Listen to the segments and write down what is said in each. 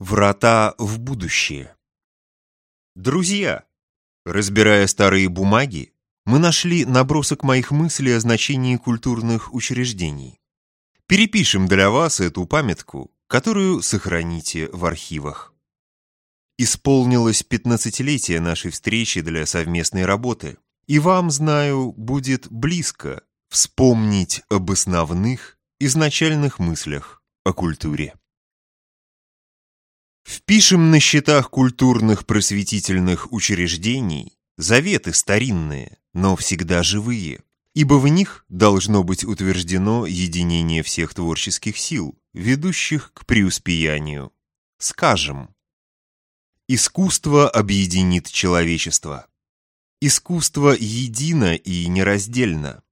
Врата в будущее. Друзья, разбирая старые бумаги, мы нашли набросок моих мыслей о значении культурных учреждений. Перепишем для вас эту памятку, которую сохраните в архивах. Исполнилось 15-летие нашей встречи для совместной работы, и вам, знаю, будет близко вспомнить об основных изначальных мыслях о культуре. Впишем на счетах культурных просветительных учреждений заветы старинные, но всегда живые, ибо в них должно быть утверждено единение всех творческих сил, ведущих к преуспеянию. Скажем, искусство объединит человечество. Искусство едино и нераздельно.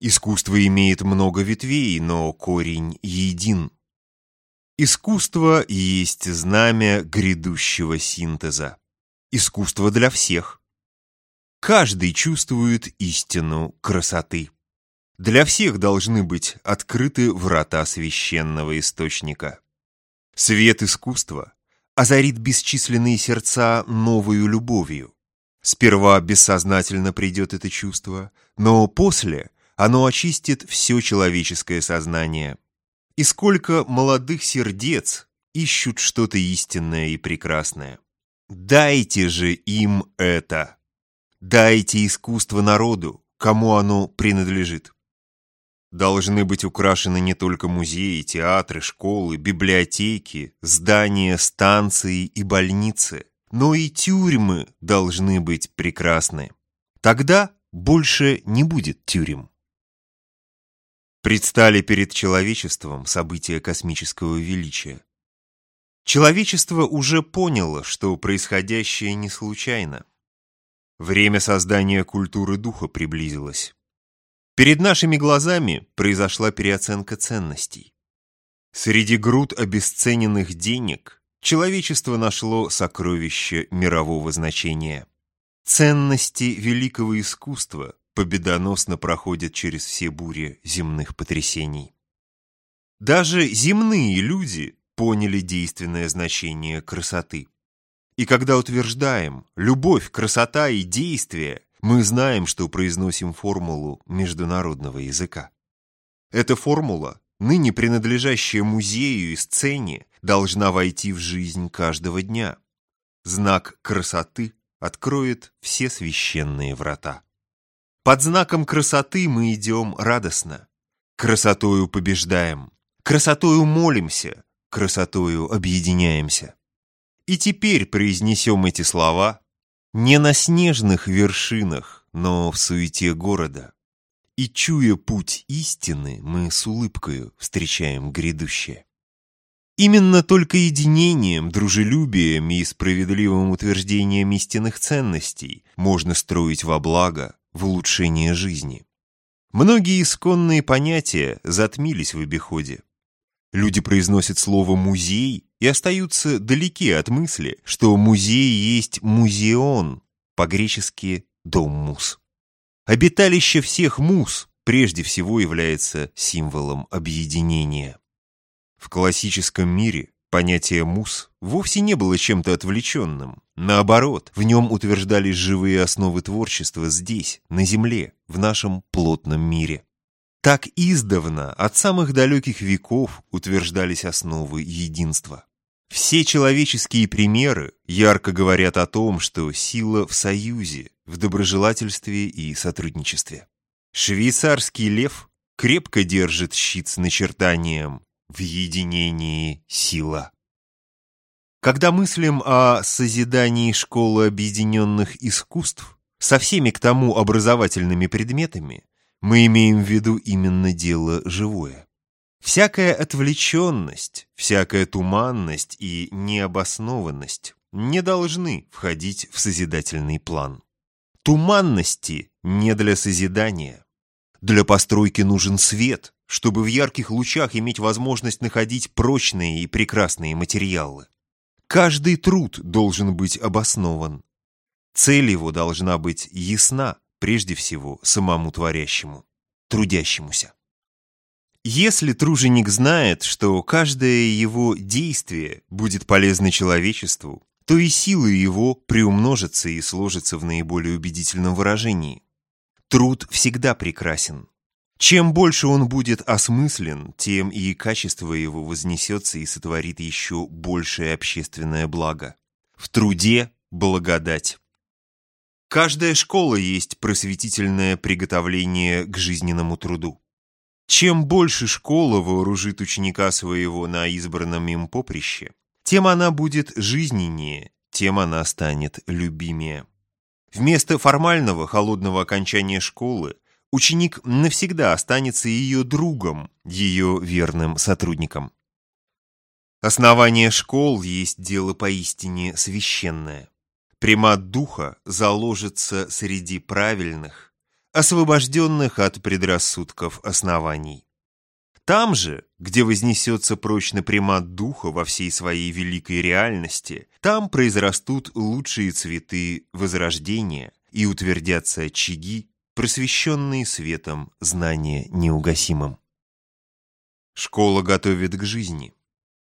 Искусство имеет много ветвей, но корень един. Искусство есть знамя грядущего синтеза. Искусство для всех. Каждый чувствует истину красоты. Для всех должны быть открыты врата священного источника. Свет искусства озарит бесчисленные сердца новою любовью. Сперва бессознательно придет это чувство, но после оно очистит все человеческое сознание – и сколько молодых сердец ищут что-то истинное и прекрасное. Дайте же им это. Дайте искусство народу, кому оно принадлежит. Должны быть украшены не только музеи, театры, школы, библиотеки, здания, станции и больницы, но и тюрьмы должны быть прекрасны. Тогда больше не будет тюрем. Предстали перед человечеством события космического величия. Человечество уже поняло, что происходящее не случайно. Время создания культуры духа приблизилось. Перед нашими глазами произошла переоценка ценностей. Среди груд обесцененных денег человечество нашло сокровище мирового значения. Ценности великого искусства победоносно проходят через все бури земных потрясений. Даже земные люди поняли действенное значение красоты. И когда утверждаем «любовь, красота и действие», мы знаем, что произносим формулу международного языка. Эта формула, ныне принадлежащая музею и сцене, должна войти в жизнь каждого дня. Знак красоты откроет все священные врата. Под знаком красоты мы идем радостно. Красотою побеждаем, красотою молимся, красотою объединяемся. И теперь произнесем эти слова не на снежных вершинах, но в суете города. И, чуя путь истины, мы с улыбкою встречаем грядущее. Именно только единением, дружелюбием и справедливым утверждением истинных ценностей можно строить во благо, в улучшение жизни. Многие исконные понятия затмились в обиходе. Люди произносят слово «музей» и остаются далеки от мысли, что музей есть музеон, по-гречески «дом мус». Обиталище всех мус прежде всего является символом объединения. В классическом мире понятие «мус» вовсе не было чем-то отвлеченным. Наоборот, в нем утверждались живые основы творчества здесь, на Земле, в нашем плотном мире. Так издавна, от самых далеких веков, утверждались основы единства. Все человеческие примеры ярко говорят о том, что сила в союзе, в доброжелательстве и сотрудничестве. Швейцарский лев крепко держит щит с начертанием «В единении сила». Когда мыслим о созидании школы объединенных искусств со всеми к тому образовательными предметами, мы имеем в виду именно дело живое. Всякая отвлеченность, всякая туманность и необоснованность не должны входить в созидательный план. Туманности не для созидания. Для постройки нужен свет, чтобы в ярких лучах иметь возможность находить прочные и прекрасные материалы. Каждый труд должен быть обоснован. Цель его должна быть ясна, прежде всего, самому творящему, трудящемуся. Если труженик знает, что каждое его действие будет полезно человечеству, то и силы его приумножатся и сложатся в наиболее убедительном выражении. Труд всегда прекрасен. Чем больше он будет осмыслен, тем и качество его вознесется и сотворит еще большее общественное благо. В труде благодать. Каждая школа есть просветительное приготовление к жизненному труду. Чем больше школа вооружит ученика своего на избранном им поприще, тем она будет жизненнее, тем она станет любимее. Вместо формального холодного окончания школы ученик навсегда останется ее другом, ее верным сотрудником. Основание школ есть дело поистине священное. Примат духа заложится среди правильных, освобожденных от предрассудков оснований. Там же, где вознесется прочно примат духа во всей своей великой реальности, там произрастут лучшие цветы возрождения и утвердятся очаги, просвещенные светом знания неугасимым. Школа готовит к жизни.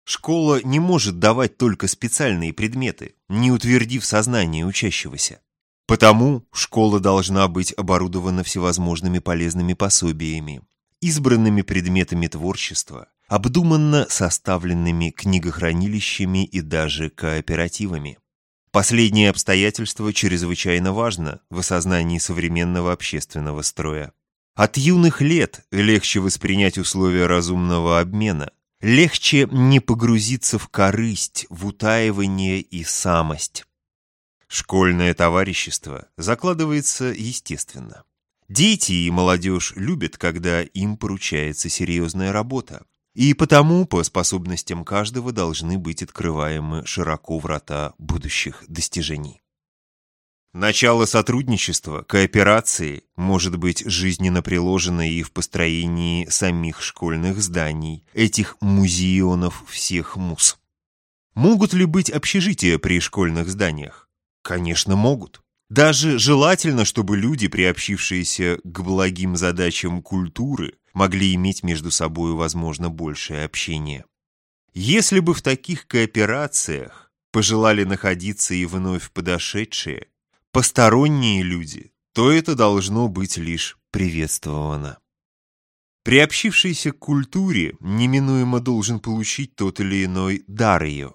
Школа не может давать только специальные предметы, не утвердив сознание учащегося. Потому школа должна быть оборудована всевозможными полезными пособиями, избранными предметами творчества, обдуманно составленными книгохранилищами и даже кооперативами. Последнее обстоятельство чрезвычайно важно в осознании современного общественного строя. От юных лет легче воспринять условия разумного обмена, легче не погрузиться в корысть, в утаивание и самость. Школьное товарищество закладывается естественно. Дети и молодежь любят, когда им поручается серьезная работа. И потому по способностям каждого должны быть открываемы широко врата будущих достижений. Начало сотрудничества, кооперации может быть жизненно приложено и в построении самих школьных зданий, этих музеонов всех муз. Могут ли быть общежития при школьных зданиях? Конечно, могут. Даже желательно, чтобы люди, приобщившиеся к благим задачам культуры, могли иметь между собой, возможно, большее общение. Если бы в таких кооперациях пожелали находиться и вновь подошедшие, посторонние люди, то это должно быть лишь приветствовано. Приобщившийся к культуре неминуемо должен получить тот или иной дар ее.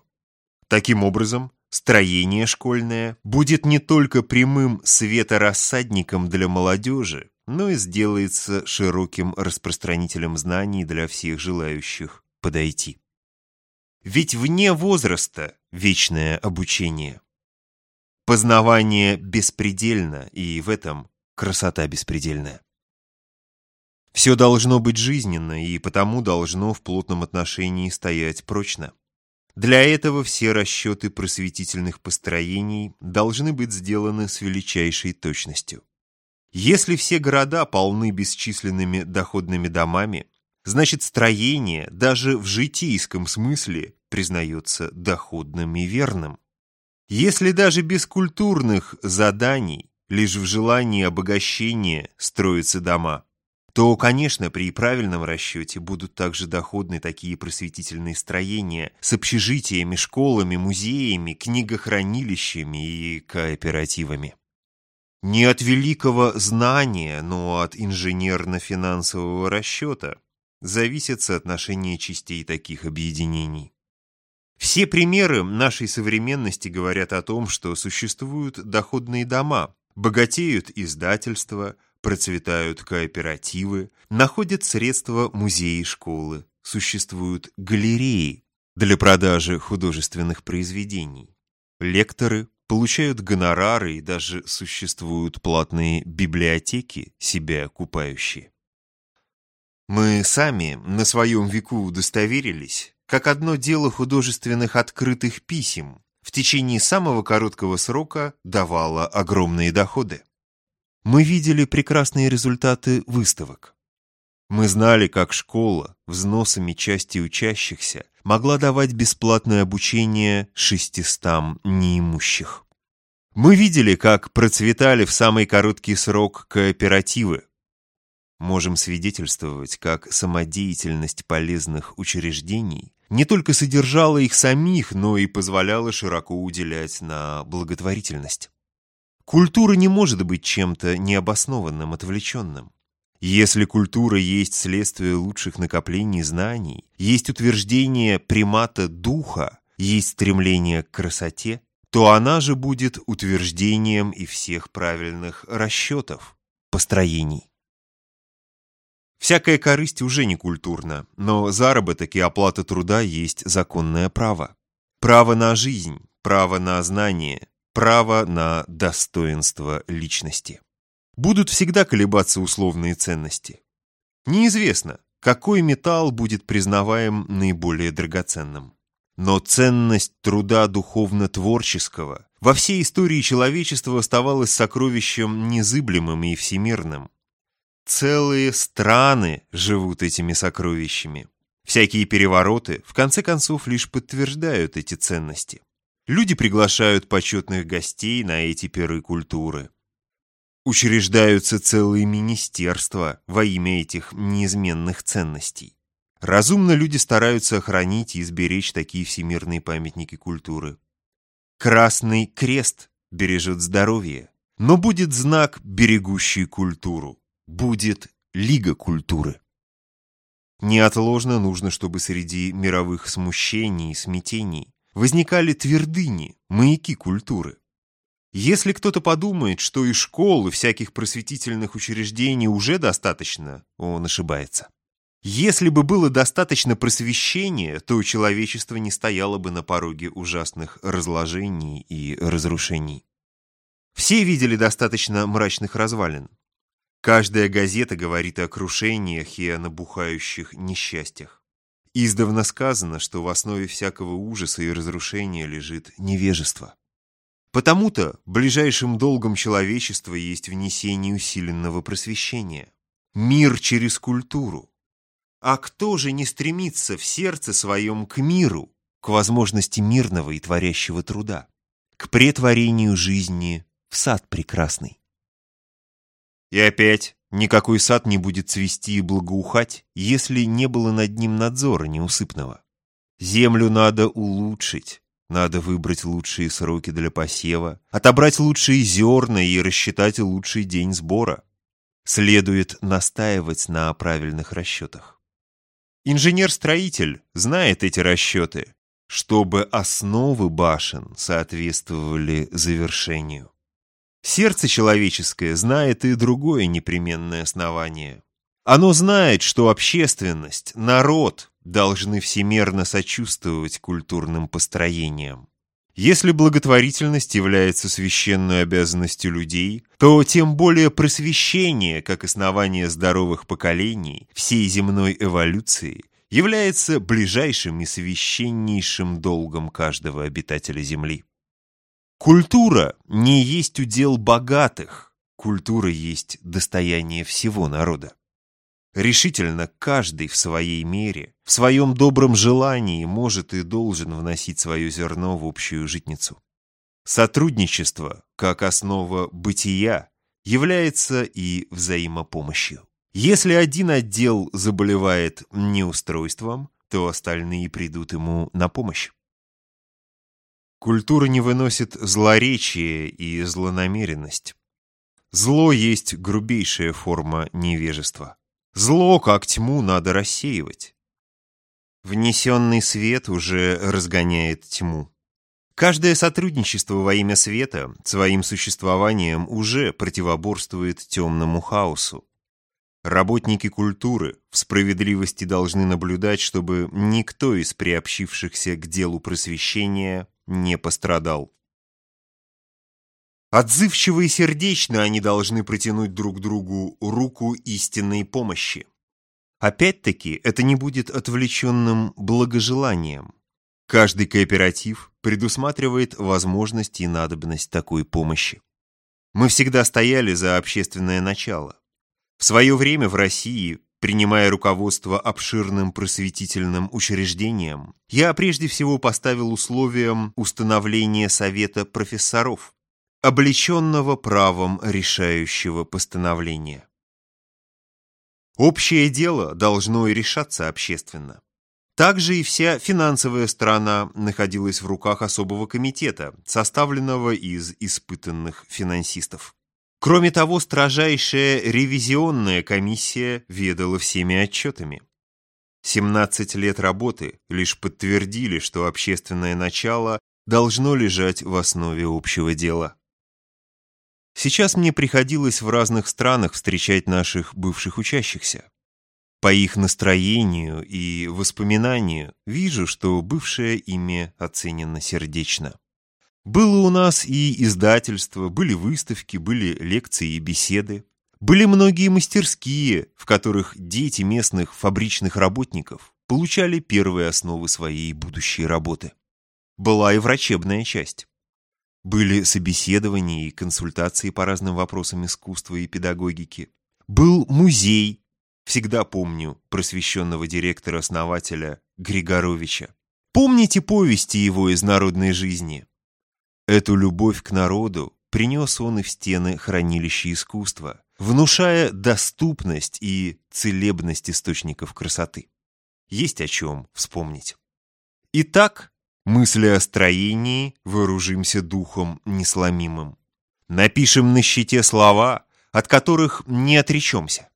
Таким образом, Строение школьное будет не только прямым светорассадником для молодежи, но и сделается широким распространителем знаний для всех желающих подойти. Ведь вне возраста вечное обучение. Познавание беспредельно, и в этом красота беспредельная. Все должно быть жизненно, и потому должно в плотном отношении стоять прочно. Для этого все расчеты просветительных построений должны быть сделаны с величайшей точностью. Если все города полны бесчисленными доходными домами, значит строение даже в житейском смысле признается доходным и верным. Если даже без культурных заданий, лишь в желании обогащения строятся дома, то, конечно, при правильном расчете будут также доходны такие просветительные строения с общежитиями, школами, музеями, книгохранилищами и кооперативами. Не от великого знания, но от инженерно-финансового расчета зависит соотношение частей таких объединений. Все примеры нашей современности говорят о том, что существуют доходные дома, богатеют издательства, процветают кооперативы, находят средства музеи и школы, существуют галереи для продажи художественных произведений. Лекторы получают гонорары и даже существуют платные библиотеки, себя окупающие. Мы сами на своем веку удостоверились, как одно дело художественных открытых писем в течение самого короткого срока давало огромные доходы. Мы видели прекрасные результаты выставок. Мы знали, как школа взносами части учащихся могла давать бесплатное обучение шестистам неимущих. Мы видели, как процветали в самый короткий срок кооперативы. можем свидетельствовать, как самодеятельность полезных учреждений не только содержала их самих, но и позволяла широко уделять на благотворительность. Культура не может быть чем-то необоснованным, отвлеченным. Если культура есть следствие лучших накоплений знаний, есть утверждение примата духа, есть стремление к красоте, то она же будет утверждением и всех правильных расчетов, построений. Всякая корысть уже не культурна, но заработок и оплата труда есть законное право. Право на жизнь, право на знание, право на достоинство личности. Будут всегда колебаться условные ценности. Неизвестно, какой металл будет признаваем наиболее драгоценным. Но ценность труда духовно-творческого во всей истории человечества оставалась сокровищем незыблемым и всемирным. Целые страны живут этими сокровищами. Всякие перевороты, в конце концов, лишь подтверждают эти ценности. Люди приглашают почетных гостей на эти пиры культуры. Учреждаются целые министерства во имя этих неизменных ценностей. Разумно люди стараются охранить и сберечь такие всемирные памятники культуры. Красный крест бережет здоровье, но будет знак, берегущий культуру будет Лига культуры. Неотложно нужно, чтобы среди мировых смущений и смятений возникали твердыни, маяки культуры. Если кто-то подумает, что и школ, и всяких просветительных учреждений уже достаточно, он ошибается. Если бы было достаточно просвещения, то человечество не стояло бы на пороге ужасных разложений и разрушений. Все видели достаточно мрачных развалин. Каждая газета говорит о крушениях и о набухающих несчастьях. Издавна сказано, что в основе всякого ужаса и разрушения лежит невежество. Потому-то ближайшим долгом человечества есть внесение усиленного просвещения. Мир через культуру. А кто же не стремится в сердце своем к миру, к возможности мирного и творящего труда, к претворению жизни в сад прекрасный? И опять, никакой сад не будет цвести и благоухать, если не было над ним надзора неусыпного. Землю надо улучшить, надо выбрать лучшие сроки для посева, отобрать лучшие зерна и рассчитать лучший день сбора. Следует настаивать на правильных расчетах. Инженер-строитель знает эти расчеты, чтобы основы башен соответствовали завершению. Сердце человеческое знает и другое непременное основание. Оно знает, что общественность, народ должны всемерно сочувствовать культурным построениям. Если благотворительность является священной обязанностью людей, то тем более просвещение, как основание здоровых поколений, всей земной эволюции, является ближайшим и священнейшим долгом каждого обитателя Земли. Культура не есть удел богатых, культура есть достояние всего народа. Решительно каждый в своей мере, в своем добром желании может и должен вносить свое зерно в общую житницу. Сотрудничество, как основа бытия, является и взаимопомощью. Если один отдел заболевает неустройством, то остальные придут ему на помощь. Культура не выносит злоречие и злонамеренность. Зло есть грубейшая форма невежества. Зло, как тьму, надо рассеивать. Внесенный свет уже разгоняет тьму. Каждое сотрудничество во имя света своим существованием уже противоборствует темному хаосу. Работники культуры в справедливости должны наблюдать, чтобы никто из приобщившихся к делу просвещения не пострадал. Отзывчиво и сердечно они должны протянуть друг другу руку истинной помощи. Опять-таки, это не будет отвлеченным благожеланием. Каждый кооператив предусматривает возможность и надобность такой помощи. Мы всегда стояли за общественное начало. В свое время в России Принимая руководство обширным просветительным учреждением, я прежде всего поставил условием установления Совета профессоров, облеченного правом решающего постановления. Общее дело должно и решаться общественно. Также и вся финансовая сторона находилась в руках особого комитета, составленного из испытанных финансистов. Кроме того, строжайшая ревизионная комиссия ведала всеми отчетами. 17 лет работы лишь подтвердили, что общественное начало должно лежать в основе общего дела. Сейчас мне приходилось в разных странах встречать наших бывших учащихся. По их настроению и воспоминанию вижу, что бывшее имя оценено сердечно. Было у нас и издательство, были выставки, были лекции и беседы. Были многие мастерские, в которых дети местных фабричных работников получали первые основы своей будущей работы. Была и врачебная часть. Были собеседования и консультации по разным вопросам искусства и педагогики. Был музей, всегда помню просвещенного директора-основателя Григоровича. Помните повести его из народной жизни? Эту любовь к народу принес он и в стены хранилища искусства, внушая доступность и целебность источников красоты. Есть о чем вспомнить. Итак, мысли о строении вооружимся духом несломимым. Напишем на щите слова, от которых не отречемся.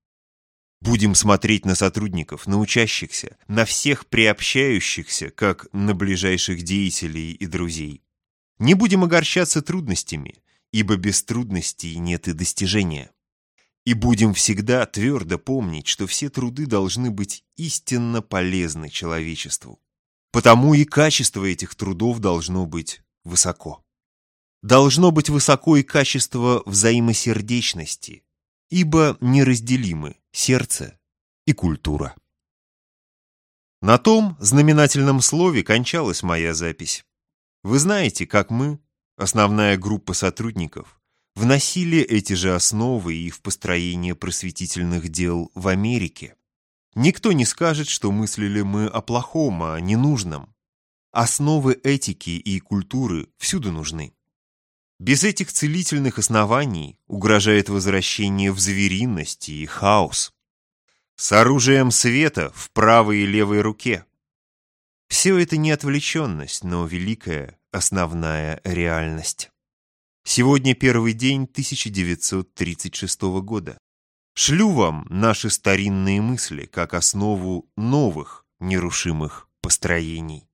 Будем смотреть на сотрудников, на учащихся, на всех приобщающихся, как на ближайших деятелей и друзей. Не будем огорчаться трудностями, ибо без трудностей нет и достижения. И будем всегда твердо помнить, что все труды должны быть истинно полезны человечеству. Потому и качество этих трудов должно быть высоко. Должно быть высоко и качество взаимосердечности, ибо неразделимы сердце и культура. На том знаменательном слове кончалась моя запись. Вы знаете, как мы, основная группа сотрудников, вносили эти же основы и в построение просветительных дел в Америке. Никто не скажет, что мыслили мы о плохом, о ненужном. Основы этики и культуры всюду нужны. Без этих целительных оснований угрожает возвращение в звериность и хаос. С оружием света в правой и левой руке. Все это не отвлеченность, но великая основная реальность. Сегодня первый день 1936 года. Шлю вам наши старинные мысли как основу новых нерушимых построений.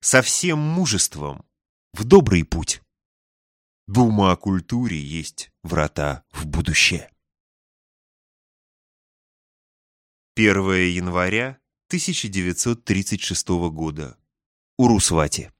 Со всем мужеством в добрый путь. Дума о культуре есть врата в будущее. 1 января 1936 года. Урусвати.